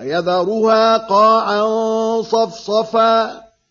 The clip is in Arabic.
فيذرها قاعا صفصفا.